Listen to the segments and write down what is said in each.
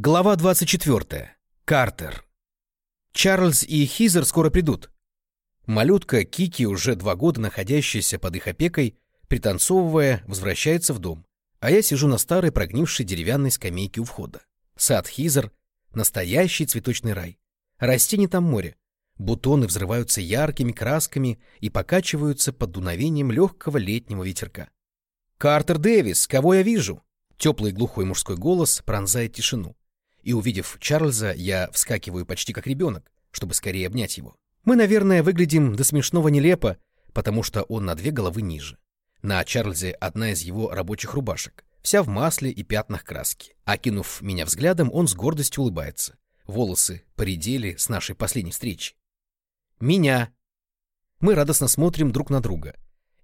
Глава 24. Картер. Чарльз и Хизер скоро придут. Малютка Кики, уже два года находящаяся под их опекой, пританцовывая, возвращается в дом, а я сижу на старой прогнившей деревянной скамейке у входа. Сад Хизер — настоящий цветочный рай. Растений там море. Бутоны взрываются яркими красками и покачиваются под дуновением легкого летнего ветерка. «Картер Дэвис, кого я вижу?» Теплый глухой мужской голос пронзает тишину и, увидев Чарльза, я вскакиваю почти как ребенок, чтобы скорее обнять его. Мы, наверное, выглядим до смешного нелепо, потому что он на две головы ниже. На Чарльзе одна из его рабочих рубашек, вся в масле и пятнах краски. Окинув меня взглядом, он с гордостью улыбается. Волосы поредели с нашей последней встречи. Меня. Мы радостно смотрим друг на друга.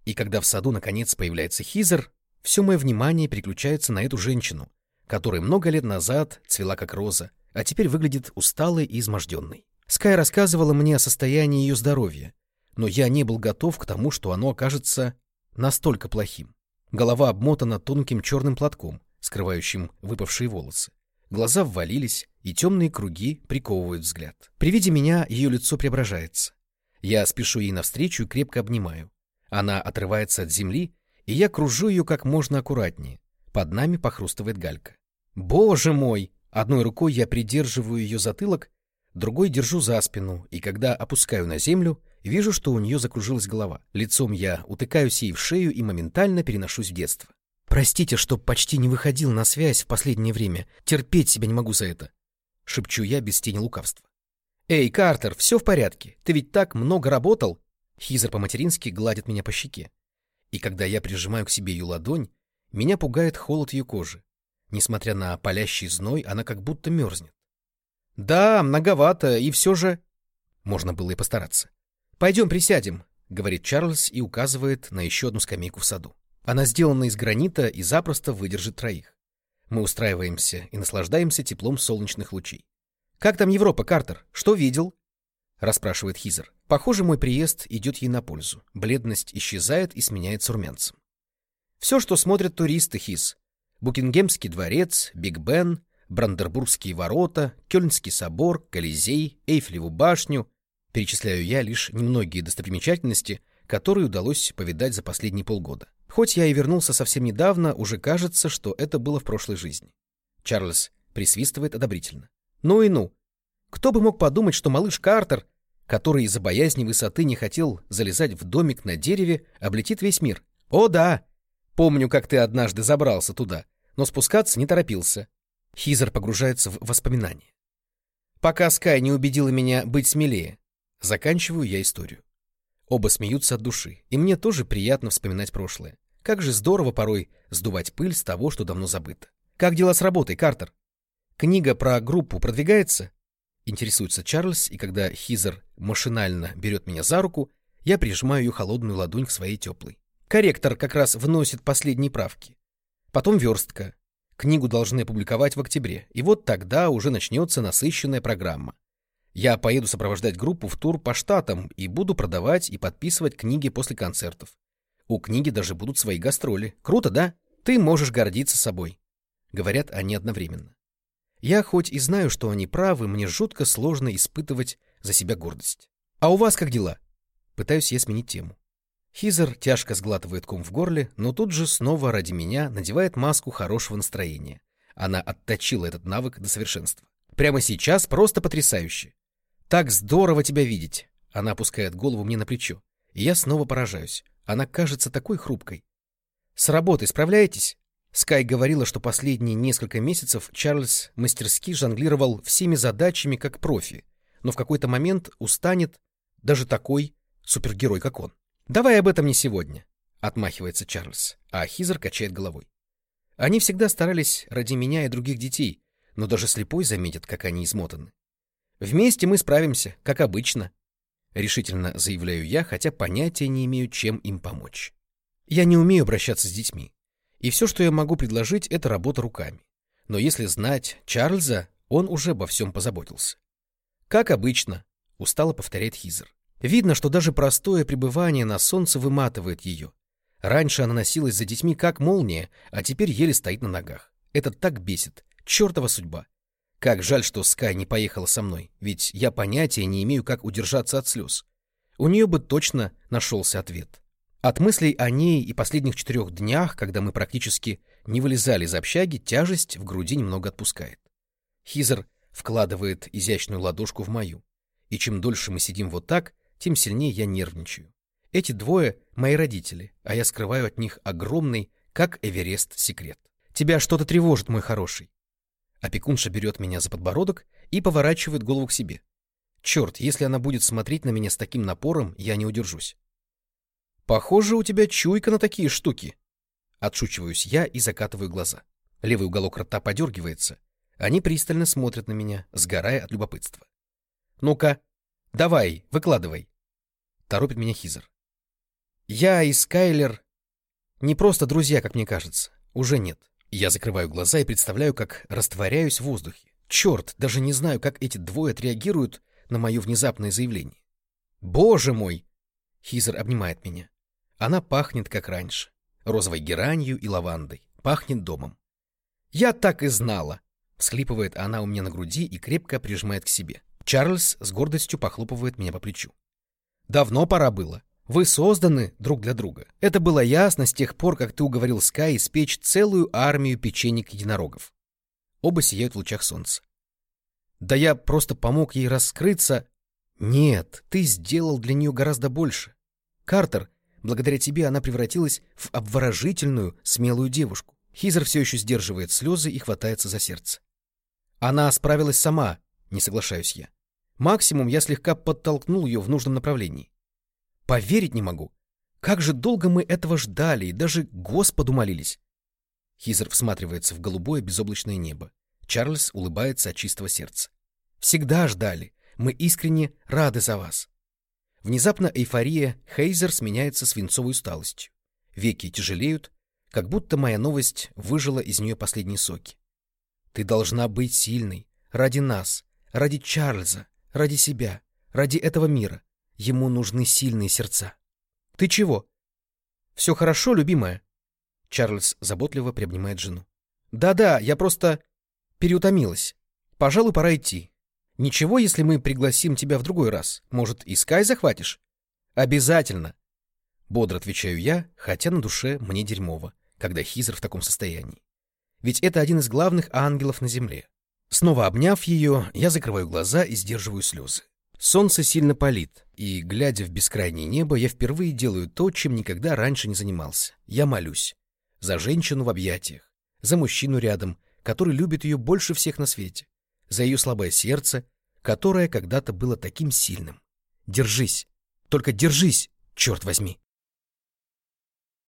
И когда в саду наконец появляется Хизер, все мое внимание переключается на эту женщину, которая много лет назад цвела как роза, а теперь выглядит усталой и изможденной. Скай рассказывала мне о состоянии ее здоровья, но я не был готов к тому, что оно окажется настолько плохим. Голова обмотана тонким черным платком, скрывающим выпавшие волосы. Глаза ввалились, и темные круги приковывают взгляд. При виде меня ее лицо преображается. Я спешу ей навстречу и крепко обнимаю. Она отрывается от земли, и я кружу ее как можно аккуратнее, под нами похрустывает галька. Боже мой! Одной рукой я придерживаю ее затылок, другой держу за спину, и когда опускаю на землю, вижу, что у нее закружилась голова. Лицом я утыкаюсь ей в шею и моментально переношусь в детство. Простите, что почти не выходил на связь в последнее время. Терпеть себя не могу за это. Шепчу я без тени лукавства. Эй, Картер, все в порядке. Ты ведь так много работал. Хизер по-матерински гладит меня по щеке. И когда я прижимаю к себе ее ладонь, меня пугает холод ее кожи. Несмотря на палящий зной, она как будто мерзнет. Да, многовато, и все же... Можно было и постараться. Пойдем присядем, говорит Чарльз и указывает на еще одну скамейку в саду. Она сделана из гранита и запросто выдержит троих. Мы устраиваемся и наслаждаемся теплом солнечных лучей. «Как там Европа, Картер? Что видел?» — расспрашивает Хизер. Похоже, мой приезд идет ей на пользу. Бледность исчезает и сменяется румянцем. Все, что смотрят туристы, Хис. Букингемский дворец, Биг Бен, Брандербургские ворота, Кёльнский собор, Колизей, Эйфелеву башню. Перечисляю я лишь немногие достопримечательности, которые удалось повидать за последние полгода. Хоть я и вернулся совсем недавно, уже кажется, что это было в прошлой жизни. Чарльз присвистывает одобрительно. Ну и ну. Кто бы мог подумать, что малыш Картер, который из-за боязни высоты не хотел залезать в домик на дереве, облетит весь мир. О да, Помню, как ты однажды забрался туда, но спускаться не торопился. Хизер погружается в воспоминания. Пока Скай не убедила меня быть смелее, заканчиваю я историю. Оба смеются от души, и мне тоже приятно вспоминать прошлое. Как же здорово порой сдувать пыль с того, что давно забыто. Как дела с работой, Картер? Книга про группу продвигается? Интересуется Чарльз, и когда Хизер машинально берет меня за руку, я прижимаю ее холодную ладонь к своей теплой. Корректор как раз вносит последние правки. Потом верстка. Книгу должны опубликовать в октябре, и вот тогда уже начнется насыщенная программа. Я поеду сопровождать группу в тур по штатам и буду продавать и подписывать книги после концертов. У книги даже будут свои гастроли. Круто, да? Ты можешь гордиться собой. Говорят они одновременно. Я хоть и знаю, что они правы, мне жутко сложно испытывать за себя гордость. А у вас как дела? Пытаюсь я сменить тему. Хизер тяжко сглатывает ком в горле, но тут же снова ради меня надевает маску хорошего настроения. Она отточила этот навык до совершенства. Прямо сейчас просто потрясающе. Так здорово тебя видеть. Она опускает голову мне на плечо. И я снова поражаюсь. Она кажется такой хрупкой. С работой справляетесь? Скай говорила, что последние несколько месяцев Чарльз мастерски жонглировал всеми задачами как профи, но в какой-то момент устанет даже такой супергерой, как он. «Давай об этом не сегодня», — отмахивается Чарльз, а Хизер качает головой. «Они всегда старались ради меня и других детей, но даже слепой заметит, как они измотаны. Вместе мы справимся, как обычно», — решительно заявляю я, хотя понятия не имею, чем им помочь. Я не умею обращаться с детьми, и все, что я могу предложить, это работа руками. Но если знать Чарльза, он уже обо всем позаботился. «Как обычно», — устало повторяет Хизер. Видно, что даже простое пребывание на солнце выматывает ее. Раньше она носилась за детьми как молния, а теперь еле стоит на ногах. Это так бесит. Чертова судьба. Как жаль, что Скай не поехала со мной, ведь я понятия не имею, как удержаться от слез. У нее бы точно нашелся ответ. От мыслей о ней и последних четырех днях, когда мы практически не вылезали из общаги, тяжесть в груди немного отпускает. Хизер вкладывает изящную ладошку в мою. И чем дольше мы сидим вот так, тем сильнее я нервничаю. Эти двое — мои родители, а я скрываю от них огромный, как Эверест, секрет. Тебя что-то тревожит, мой хороший. Опекунша берет меня за подбородок и поворачивает голову к себе. Черт, если она будет смотреть на меня с таким напором, я не удержусь. Похоже, у тебя чуйка на такие штуки. Отшучиваюсь я и закатываю глаза. Левый уголок рта подергивается. Они пристально смотрят на меня, сгорая от любопытства. «Ну-ка, давай, выкладывай!» Торопит меня Хизер. «Я и Скайлер не просто друзья, как мне кажется. Уже нет. Я закрываю глаза и представляю, как растворяюсь в воздухе. Черт, даже не знаю, как эти двое отреагируют на мое внезапное заявление. «Боже мой!» Хизер обнимает меня. Она пахнет, как раньше. Розовой геранью и лавандой. Пахнет домом. «Я так и знала!» Всхлипывает она у меня на груди и крепко прижимает к себе. Чарльз с гордостью похлопывает меня по плечу. «Давно пора было. Вы созданы друг для друга. Это было ясно с тех пор, как ты уговорил Скай испечь целую армию печенек-единорогов». Оба сияют в лучах солнца. «Да я просто помог ей раскрыться...» «Нет, ты сделал для нее гораздо больше. Картер, благодаря тебе она превратилась в обворожительную, смелую девушку. Хизер все еще сдерживает слезы и хватается за сердце. Она справилась сама, не соглашаюсь я. Максимум я слегка подтолкнул ее в нужном направлении. Поверить не могу. Как же долго мы этого ждали и даже Господу молились. Хизер всматривается в голубое безоблачное небо. Чарльз улыбается от чистого сердца. Всегда ждали. Мы искренне рады за вас. Внезапно эйфория Хейзер сменяется свинцовой усталостью. Веки тяжелеют, как будто моя новость выжила из нее последние соки. Ты должна быть сильной, ради нас, ради Чарльза, ради себя, ради этого мира. Ему нужны сильные сердца. Ты чего? Все хорошо, любимая? Чарльз заботливо приобнимает жену. Да-да, я просто переутомилась. Пожалуй, пора идти. Ничего, если мы пригласим тебя в другой раз. Может, и Скай захватишь? Обязательно. Бодро отвечаю я, хотя на душе мне дерьмово, когда Хизер в таком состоянии. Ведь это один из главных ангелов на земле. Снова обняв ее, я закрываю глаза и сдерживаю слезы. Солнце сильно палит, и, глядя в бескрайнее небо, я впервые делаю то, чем никогда раньше не занимался. Я молюсь. За женщину в объятиях, за мужчину рядом, который любит ее больше всех на свете, за ее слабое сердце, которое когда-то было таким сильным. Держись, только держись, черт возьми.